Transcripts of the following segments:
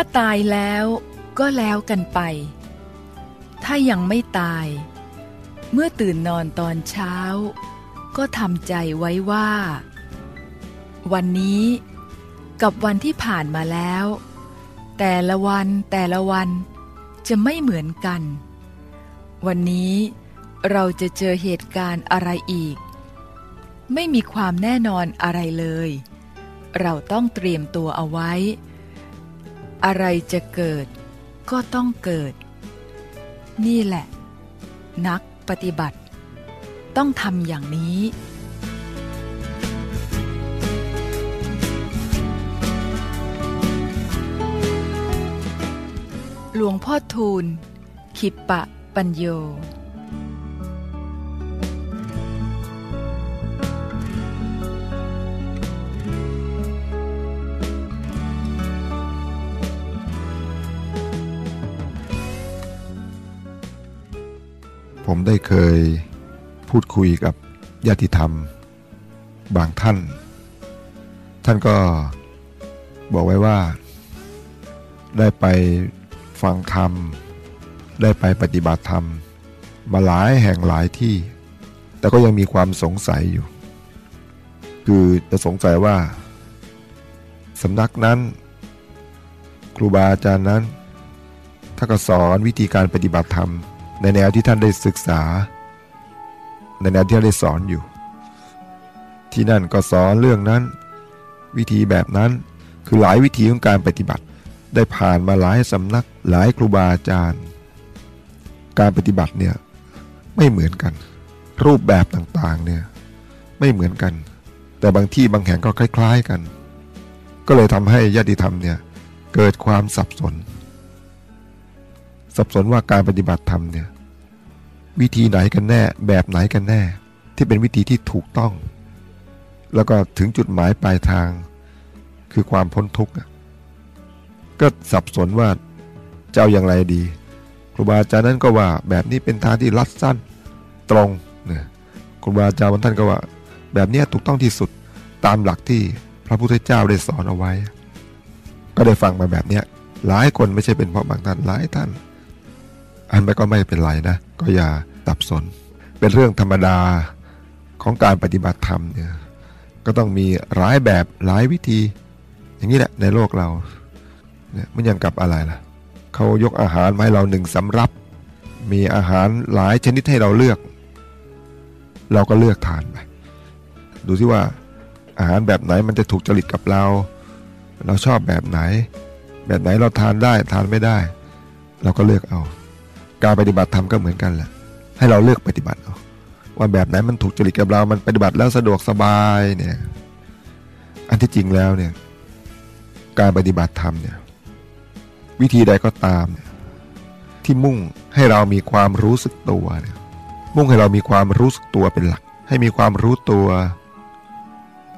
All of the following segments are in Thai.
าตายแล้วก็แล้วกันไป ถ้ายังไม่ตาย เมื่อตื่นนอนตอนเช้า ก็ทำใจไว้ว่า วันนี้กับวันที่ผ่านมาแล้ว แต่ละวันแต่ละวันจะไม่เหมือนกัน วันนี้เราจะเจอเหตุการณ์อะไรอีก ไม่มีความแน่นอนอะไรเลย เราต้องเตรียมตัวเอาไว้ อะไรจะเกิดก็ต้องเกิด นี่แหละ นักปฏิบัติ ต้องทำอย่างนี้ หลวงพ่อทูลขิปปะปัญโย ผมได้เคยพูดคุยกับญาติธรรม บางท่าน ท่านก็บอกไว้ว่า ได้ไปฟังธรรม ได้ไปปฏิบัติธรรม มาหลายแห่งหลายที่ แต่ก็ยังมีความสงสัยอยู่ คือจะสงสัยว่าสำนักนั้น ครูบาอาจารย์นั้นถ้าก็สอนวิธีการปฏิบัติธรรม ในแนวที่ท่านได้ศึกษา ในแนวที่ท่านได้สอนอยู่ ที่นั่นก็สอนเรื่องนั้น วิธีแบบนั้นคือหลายวิธีของการปฏิบัติ ได้ผ่านมาหลายสำนักหลายครูบาอาจารย์ การปฏิบัติเนี่ยไม่เหมือนกัน รูปแบบต่างๆเนี่ยไม่เหมือนกัน แต่บางที่บางแห่งก็คล้าย ๆกัน ก็เลยทำให้ญาติธรรมเนี่ยเกิดความสับสน สับสนว่าการปฏิบัติธรรมเนี่ยวิธีไหนกันแน่แบบไหนกันแน่ ที่เป็นวิธีที่ถูกต้อง แล้วก็ถึงจุดหมายปลายทาง คือความพ้นทุกข์ก็สับสนว่าจะเอาอย่างไรดี ครูบาอาจารย์นั้นก็ว่าแบบนี้เป็นทางที่รัดสั้นตรงเนี่ยครูบาอาจารย์บางท่านก็ว่า แบบนี้ถูกต้องที่สุดตามหลักที่พระพุทธเจ้าได้สอนเอาไว้ ก็ได้ฟังมาแบบนี้หลายคนไม่ใช่เป็นเพราะบางท่านหลายท่าน อันไม่ก็ไม่เป็นไรนะ ก็อย่าสับสน เป็นเรื่องธรรมดาของการปฏิบัติธรรมเนี่ยก็ต้องมีหลายแบบหลายวิธี อย่างนี้แหละในโลกเราเนี่ยมันยังกับอะไรล่ะเขายกอาหารมาให้เราหนึ่งสำรับ มีอาหารหลายชนิดให้เราเลือก เราก็เลือกทานไปดูที่ว่าอาหารแบบไหนมันจะถูกจริตกับเรา เราชอบแบบไหน แบบไหนเราทานได้ทานไม่ได้ เราก็เลือกเอา การปฏิบัติธรรมก็เหมือนกันแหละให้เราเลือกปฏิบัติเอาว่าแบบไหนมันถูกจริตกับเรา มันปฏิบัติแล้วสะดวกสบายเนี่ย อันที่จริงแล้วเนี่ย การปฏิบัติธรรมเนี่ย วิธีใดก็ตามเนี่ยที่มุ่งให้เรามีความรู้สึกตัวเนี่ย มุ่งให้เรามีความรู้สึกตัวเป็นหลัก ให้มีความรู้ตัว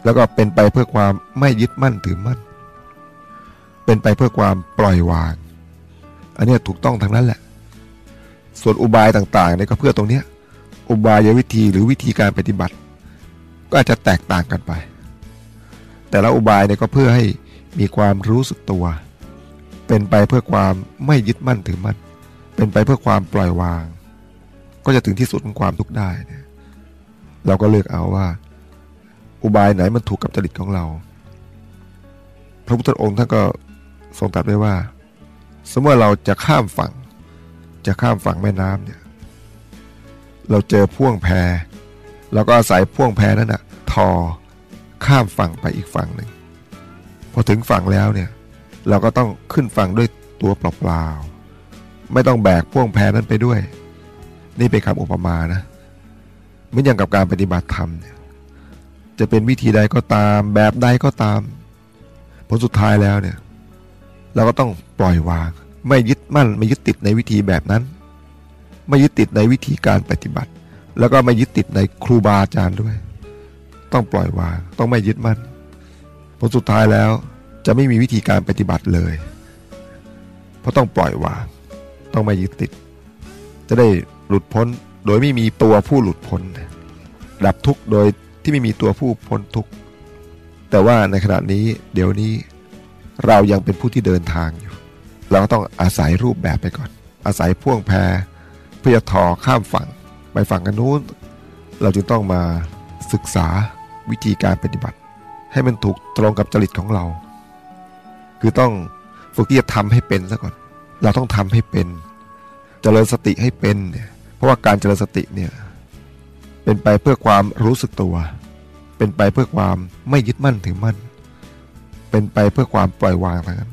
แล้วก็เป็นไปเพื่อความไม่ยึดมั่นถือมั่น เป็นไปเพื่อความปล่อยวาง อันนี้ถูกต้องทั้งนั้นแหละ ส่วนอุบายต่างๆเนี่ยก็เพื่อตรงเนี้ยอุบายวิธีหรือวิธีการปฏิบัติ ก็อาจจะแตกต่างกันไป แต่ละอุบายเนี่ยก็เพื่อให้มีความรู้สึกตัว เป็นไปเพื่อความไม่ยึดมั่นถือมั่นเป็นไปเพื่อความปล่อยวาง ก็จะถึงที่สุดของความทุกข์ได้เนี่ยเราก็เลือกเอาว่า อุบายไหนมันถูกกับจริตของเรา พระพุทธองค์ท่านก็ทรงตรัสไว้ว่า สมมติเราจะข้ามฝั่ง จะข้ามฝั่งแม่น้ำเนี่ย เราเจอพ่วงแพเราก็อาศัยพ่วงแพนั้นนะทอข้ามฝั่งไปอีกฝั่งหนึ่งพอถึงฝั่งแล้วเนี่ย เราก็ต้องขึ้นฝั่งด้วยตัวเปล่าๆไม่ต้องแบกพ่วงแพนั้นไปด้วย นี่เป็นคำอุปมานะเหมือนอย่างกับการปฏิบัติธรรมเนี่ยจะเป็นวิธีใดก็ตาม แบบใดก็ตาม ผลสุดท้ายแล้วเนี่ย เราก็ต้องปล่อยวาง ไม่ยึดมั่นไม่ยึดติดในวิธีแบบนั้น ไม่ยึดติดในวิธีการปฏิบัติ แล้วก็ไม่ยึดติดในครูบาอาจารย์ด้วย ต้องปล่อยวางต้องไม่ยึดมั่นผลสุดท้ายแล้วจะไม่มีวิธีการปฏิบัติเลย เพราะต้องปล่อยวาง ต้องไม่ยึดติด จะได้หลุดพ้นโดยไม่มีตัวผู้หลุดพ้น ดับทุกข์โดยที่ไม่มีตัวผู้พ้นทุกข์แต่ว่าในขณะนี้เดี๋ยวนี้เรายังเป็นผู้ที่เดินทางอยู่ เราก็ต้องอาศัยรูปแบบไปก่อน อาศัยพ่วงแพเพื่อทอข้ามฝั่งไปฝั่งกันนู้น เราจึงต้องมาศึกษาวิธีการปฏิบัติ ให้มันถูกตรงกับจริตของเรา คือต้องฝึกที่จะทำให้เป็นซะก่อน เราต้องทำให้เป็นเจริญสติให้เป็นเนี่ยเพราะว่าการเจริญสติเนี่ยเป็นไปเพื่อความรู้สึกตัว เป็นไปเพื่อความไม่ยึดมั่นถือมั่น เป็นไปเพื่อความปล่อยวางทั้งนั้น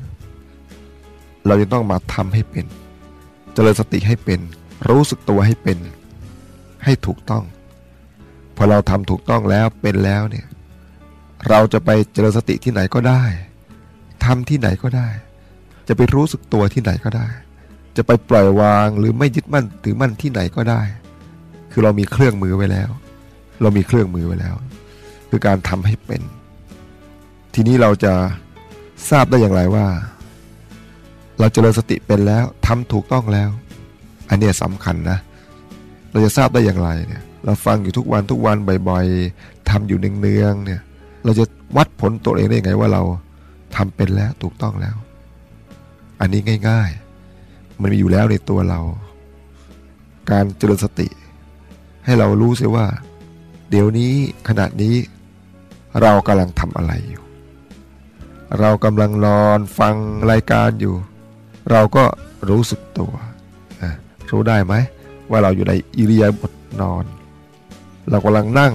เราจะต้องมาทำให้เป็นเจริญสติให้เป็น รู้สึกตัวให้เป็น ให้ถูกต้อง พอเราทำถูกต้องแล้วเป็นแล้วเนี่ย เราจะไปเจริญสติที่ไหนก็ได้ทำที่ไหนก็ได้ จะไปรู้สึกตัวที่ไหนก็ได้ จะไปปล่อยวางหรือไม่ยึดมั่นถือมั่นที่ไหนก็ได้ คือเรามีเครื่องมือไว้แล้ว เรามีเครื่องมือไว้แล้ว คือการทำให้เป็น ทีนี้เราจะทราบได้อย่างไรว่า เราเจริญสติเป็นแล้วทำถูกต้องแล้ว อันเนี้ยสำคัญนะ เราจะทราบได้อย่างไรเนี่ยเราฟังอยู่ทุกวันทุกวันบ่อยๆทำอยู่เนืองๆเนี่ยเราจะวัดผลตัวเองได้ยังไงว่าเราทำเป็นแล้วถูกต้องแล้ว อันนี้ง่าย ๆ มันมีอยู่แล้วในตัวเรา การเจริญสติ ให้เรารู้เสียว่า เดี๋ยวนี้ขณะนี้ เรากำลังทำอะไรอยู่ เรากำลังนอนฟังรายการอยู่ เราก็รู้สึกตัวนะรู้ได้ไหมว่าเราอยู่ในอิริยาบถนอน เรากำลังนั่ง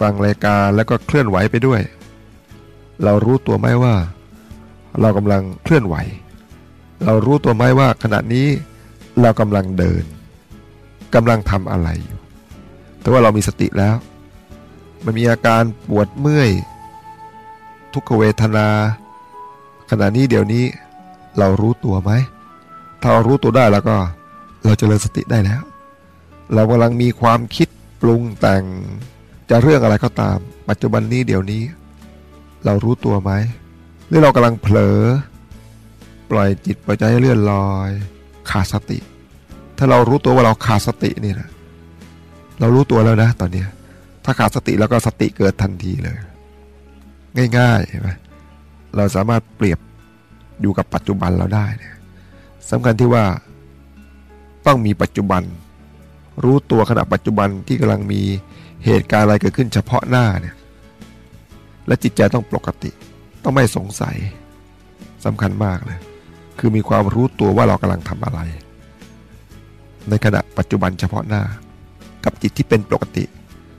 ฟังรายการแล้วก็เคลื่อนไหวไปด้วย เรารู้ตัวไหมว่า เรากำลังเคลื่อนไหว เรารู้ตัวไหมว่าขณะนี้เรากำลังเดินกำลังทำอะไรอยู่ แต่ว่าเรามีสติแล้ว มันมีอาการปวดเมื่อย ทุกขเวทนา ขณะนี้เดี๋ยวนี้ เรารู้ตัวไหม ถ้าเรารู้ตัวได้แล้วก็ เราจเจริญสติได้แล้ว เรากำลังมีความคิดปรุงแต่งจะเรื่องอะไรก็ตาม ปัจจุบันนี้เดี๋ยวนี้ เรารู้ตัวไหมหรือเรากำลังเผลอ ปล่อยจิตปล่อยใจให้เลื่อนลอย ขาดสติ ถ้าเรารู้ตัวว่าเราขาดสตินี่นะเรารู้ตัวแล้วนะ ตอนเนี้ยถ้าขาดสติแล้วก็สติเกิดทันทีเลย ง่ายๆเห็นไหมเราสามารถเปรียบ อยู่กับปัจจุบันเราได้เนี่ยสำคัญที่ว่าต้องมีปัจจุบัน รู้ตัวขณะปัจจุบันที่กำลังมีเหตุการณ์อะไรเกิดขึ้นเฉพาะหน้าเนี่ยและจิตใจต้องปกติ ต้องไม่สงสัยสำคัญมากเลย คือมีความรู้ตัวว่าเรากำลังทำอะไร ในขณะปัจจุบันเฉพาะหน้า กับจิตที่เป็นปกติ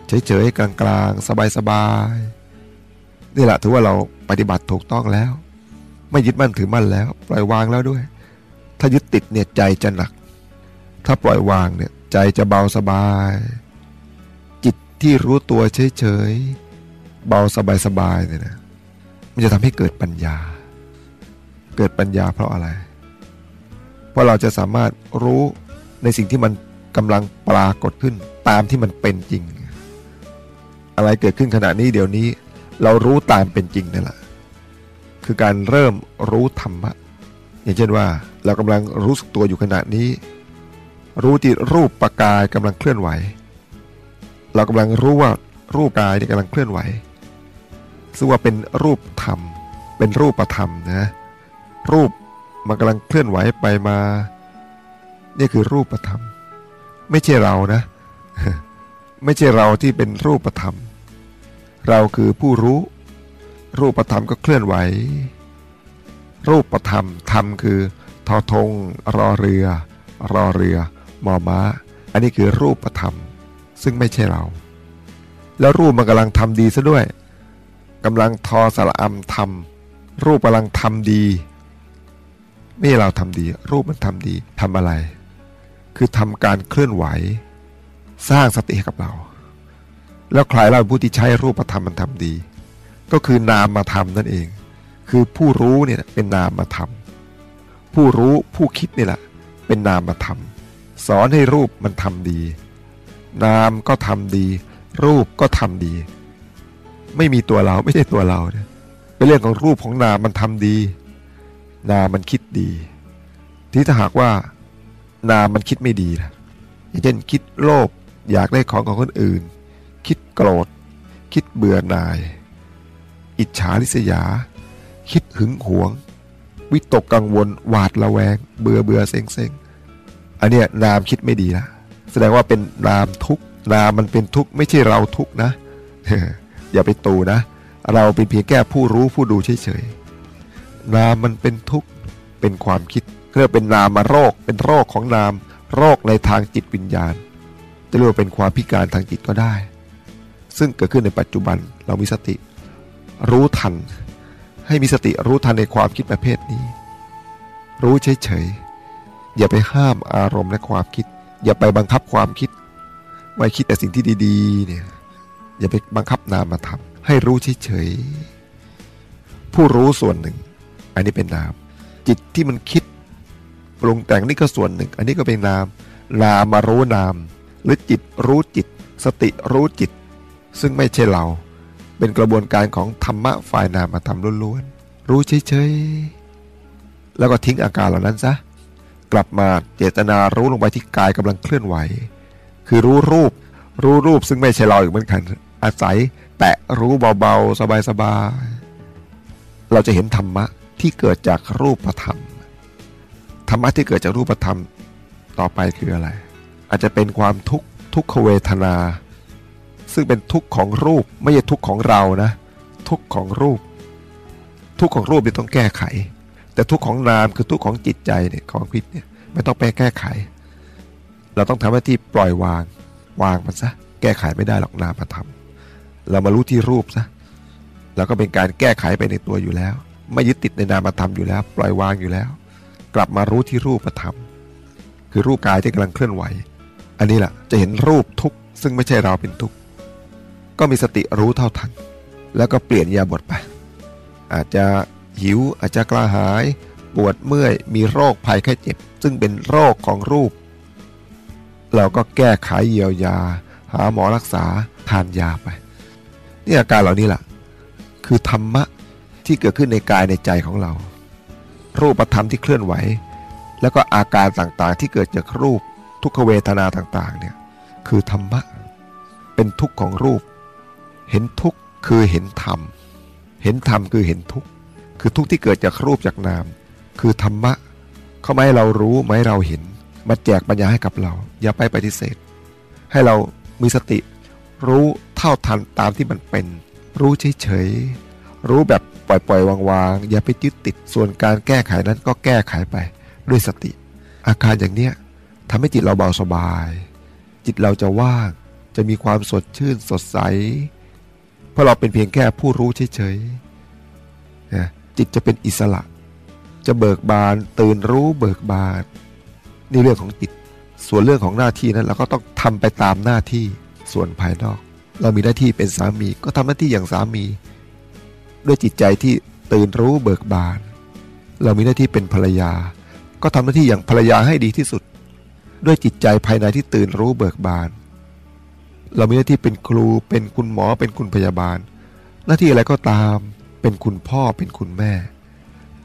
เฉยๆกลางๆ สบายๆนี่แหละถือว่าเราปฏิบัติถูกต้องแล้ว ไม่ยึดมั่นถือมั่นแล้ว ปล่อยวางแล้วด้วย ถ้ายึดติดเนี่ยใจจะหนัก ถ้าปล่อยวางเนี่ยใจจะเบาสบาย จิตที่รู้ตัวเฉยๆเบาสบายๆเนี่ยนะมันจะทำให้เกิดปัญญา เกิดปัญญาเพราะอะไร เพราะเราจะสามารถรู้ในสิ่งที่มันกำลังปรากฏขึ้นตามที่มันเป็นจริง อะไรเกิดขึ้นขณะนี้เดี๋ยวนี้ เรารู้ตามเป็นจริงนั่นแหละ คือการเริ่มรู้ธรรมะ อย่างเช่นว่าเรากำลังรู้สึกตัวอยู่ขณะนี้ รู้ที่รูปปากายกำลังเคลื่อนไหว เรากำลังรู้ว่ารูปกายนี่กำลังเคลื่อนไหวซึ่งว่าเป็นรูปธรรม เป็นรูปประธรรมนะรูปมันกำลังเคลื่อนไหวไปมานี่คือรูปธรรม ไม่ใช่เรานะ ไม่ใช่เราที่เป็นรูปธรรม เราคือผู้รู้ รูปธรรมก็เคลื่อนไหว รูปธรรมธรรมคือทอทงรอเรือ รอเรือมอม้า อันนี้คือรูปธรรม ซึ่งไม่ใช่เรา แล้วรูปมันกำลังทำดีซะด้วยกำลังทอสระอำทำรูปกำลังทำดีไม่เราทำดี รูปมันทำดีทำอะไร คือทำการเคลื่อนไหว สร้างสติให้กับเรา แล้วใครเราผู้ที่ใช้รูปธรรมมันทำดี ก็คือนามมาทำนั่นเอง คือผู้รู้เนี่ยเป็นนามมาทำผู้รู้ผู้คิดนี่แหละ เป็นนามมาทำสอนให้รูปมันทำดี นามก็ทำดี รูปก็ทำดี ไม่มีตัวเราไม่ใช่ตัวเราเนี่ยเป็นเรื่องของรูปของนามมันทำดี นามมันคิดดี ที่ถ้าหากว่านามมันคิดไม่ดีนะอย่างเช่นคิดโลภอยากได้ของของคนอื่น คิดโกรธ คิดเบื่อหน่าย อิจฉาริษยา คิดหึงหวง วิตกกังวล หวาดระแวง เบื่อเบื่อเซ็งเซ็งอันเนี้ยนามคิดไม่ดีนะแสดงว่าเป็นนามทุกนามมันเป็นทุกไม่ใช่เราทุกนะ อย่าไปตูนะ เราเป็นเพียงแค่ผู้รู้ผู้ดูเฉยๆนามมันเป็นทุกเป็นความคิดเรียกเป็นนามาโรค เป็นโรคของนาม โรคในทางจิตวิญญาณ จะเรียกว่าเป็นความพิการทางจิตก็ได้ ซึ่งเกิดขึ้นในปัจจุบันเรามีสติ รู้ทัน ให้มีสติรู้ทันในความคิดประเภทนี้ รู้เฉยๆอย่าไปห้ามอารมณ์และความคิด อย่าไปบังคับความคิดไว้คิดแต่สิ่งที่ดีๆเนี่ยอย่าไปบังคับนามมาทำให้รู้เฉยๆผู้รู้ส่วนหนึ่ง อันนี้เป็นนาม จิตที่มันคิดปรุงแต่งนี่ก็ส่วนหนึ่ง อันนี้ก็เป็นนามนามมารู้นาม หรือจิตรู้จิต สติรู้จิต ซึ่งไม่ใช่เรา เป็นกระบวนการของธรรมะฝ่ายนามธรรมล้วนๆรู้เฉยๆแล้วก็ทิ้งอาการเหล่านั้นซะกลับมาเจตนารู้ลงไปที่กายกำลังเคลื่อนไหว คือรู้รูป รู้รูปซึ่งไม่ใช่เราอีกเหมือนกันอาศัยแตะรู้เบาๆ สบายๆ เราจะเห็นธรรมะที่เกิดจากรูปธรรม ธรรมะที่เกิดจากรูปธรรมต่อไปคืออะไร อาจจะเป็นความทุกข์ทุกขเวทนา ซึ่งเป็นทุกข์ของรูปไม่ใช่ทุกข์ของเรานะ ทุกข์ของรูป ทุกข์ของรูปนี่ต้องแก้ไข แต่ทุกข์ของนามคือทุกข์ของจิตใจเนี่ยของพิษเนี่ยไม่ต้องไปแก้ไข เราต้องทำหน้าที่ปล่อยวางวางมันซะแก้ไขไม่ได้หรอกนามธรรมเรามารู้ที่รูปซะแล้วก็เป็นการแก้ไขไปในตัวอยู่แล้ว ไม่ยึดติดในนามธรรมอยู่แล้ว ปล่อยวางอยู่แล้ว กลับมารู้ที่รูปธรรมคือรูปกายที่กำลังเคลื่อนไหว อันนี้แหละจะเห็นรูปทุกซึ่งไม่ใช่เราเป็นทุก ก็มีสติรู้เท่าทัน แล้วก็เปลี่ยนยาบทไป อาจจะหิวอาจจะกระหาย ปวดเมื่อยมีโรคภัยแค่เจ็บ ซึ่งเป็นโรคของรูป เราก็แก้ไขเยียวยา หาหมอรักษาทานยาไปนี่อาการเหล่านี้แหละคือธรรมะที่เกิดขึ้นในกายในใจของเรา รูปธรรมที่เคลื่อนไหว แล้วก็อาการต่างๆ ที่เกิดจากรูปทุกขเวทนาต่างๆเนี่ยคือธรรมะเป็นทุกข์ของรูป เห็นทุกข์คือเห็นธรรม เห็นธรรมคือเห็นทุกข์ คือทุกข์ที่เกิดจากรูปจากนาม คือธรรมะ เขาไม่ให้เรารู้ไม่ให้เราเห็น มาแจกปัญญาให้กับเรา อย่าไปปฏิเสธ ให้เรามีสติ รู้เท่าทันตามที่มันเป็น รู้เฉยๆ รู้แบบปล่อยปล่อยวางๆ อย่าไปยึดติด ส่วนการแก้ไขนั้นก็แก้ไขไป ด้วยสติ อาการอย่างเนี้ยทำให้จิตเราเบาสบาย จิตเราจะว่าง จะมีความสดชื่นสดใส เพราะเราเป็นเพียงแค่ผู้รู้เฉยๆนะจิตจะเป็นอิสระ จะเบิกบาน ตื่นรู้เบิกบานนี่เรื่องของจิต ส่วนเรื่องของหน้าที่นั้นเราก็ต้องทำไปตามหน้าที่ส่วนภายนอก เรามีหน้าที่เป็นสามีก็ทำหน้าที่อย่างสามี ด้วยจิตใจที่ตื่นรู้เบิกบาน เรามีหน้าที่เป็นภรรยา ก็ทำหน้าที่อย่างภรรยาให้ดีที่สุด ด้วยจิตใจภายในที่ตื่นรู้เบิกบาน เรามีหน้าที่เป็นครู เป็นคุณหมอ เป็นคุณพยาบาล หน้าที่อะไรก็ตาม เป็นคุณพ่อ เป็นคุณแม่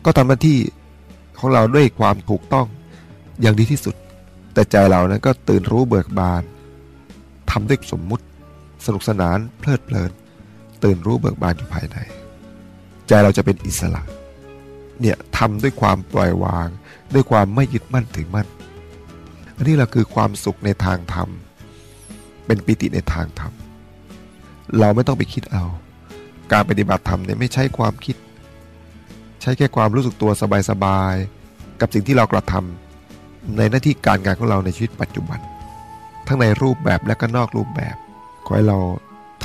ก็ทำหน้าที่ของเราด้วยความถูกต้องอย่างดีที่สุด แต่ใจเรานั้นก็ตื่นรู้เบิกบานทำด้วยสมมุติ สนุกสนานเพลิดเพลิน ตื่นรู้เบิกบานอยู่ภายใน ใจเราจะเป็นอิสระ เนี่ยทำด้วยความปล่อยวาง ด้วยความไม่ยึดมั่นถือมั่น อันนี้เราคือความสุขในทางธรรม เป็นปิติในทางธรรม เราไม่ต้องไปคิดเอา การปฏิบัติธรรมเนี่ยไม่ใช่ความคิด ใช้แค่ความรู้สึกตัวสบายๆ กับสิ่งที่เรากระทำในหน้าที่การงานของเราในชีวิตปัจจุบัน ทั้งในรูปแบบและก็นอกรูปแบบ ขอให้เรา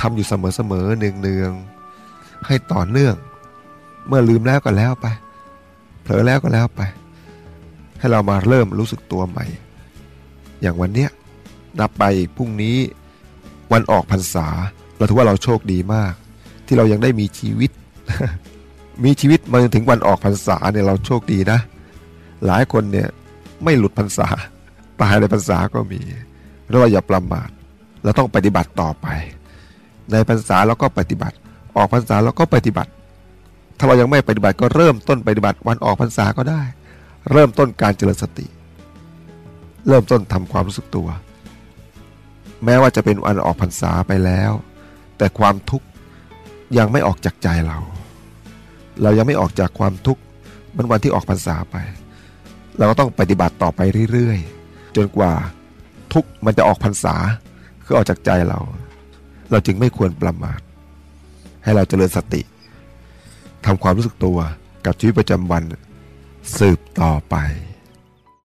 ทำอยู่เสมอๆเนืองๆให้ต่อเนื่อง เมื่อลืมแล้วก็แล้วไป เผลอแล้วก็แล้วไป ให้เรามาเริ่มรู้สึกตัวใหม่ อย่างวันเนี้ย นับไปพรุ่งนี้วันออกพรรษา เราถือว่าเราโชคดีมาก ที่เรายังได้มีชีวิต มีชีวิตมาถึงวันออกพรรษาเนี่ยเราโชคดีนะ หลายคนเนี่ยไม่หลุดพรรษา ตายในพรรษาก็มีเราอย่าประมาทเราต้องปฏิบัติต่อไป ในพรรษาเราก็ปฏิบัติ ออกพรรษาเราก็ปฏิบัติ ถ้าเรายังไม่ปฏิบัติก็เริ่มต้นปฏิบัติวันออกพรรษาก็ได้ เริ่มต้นการเจริญสติ เริ่มต้นทำความรู้สึกตัว แม้ว่าจะเป็นวันออกพรรษาไปแล้ว แต่ความทุกข์ยังไม่ออกจากใจเรา เรายังไม่ออกจากความทุกข์เหมันวันที่ออกพรรษาไป เราก็ต้องปฏิบัติต่อไปเรื่อยๆ จนกว่าทุกข์มันจะออกพรรษาคือออกจากใจเรา เราจึงไม่ควรประมาท ให้เราเจริญสติทำความรู้สึกตัวกับชีวิตประจำวันสืบต่อไป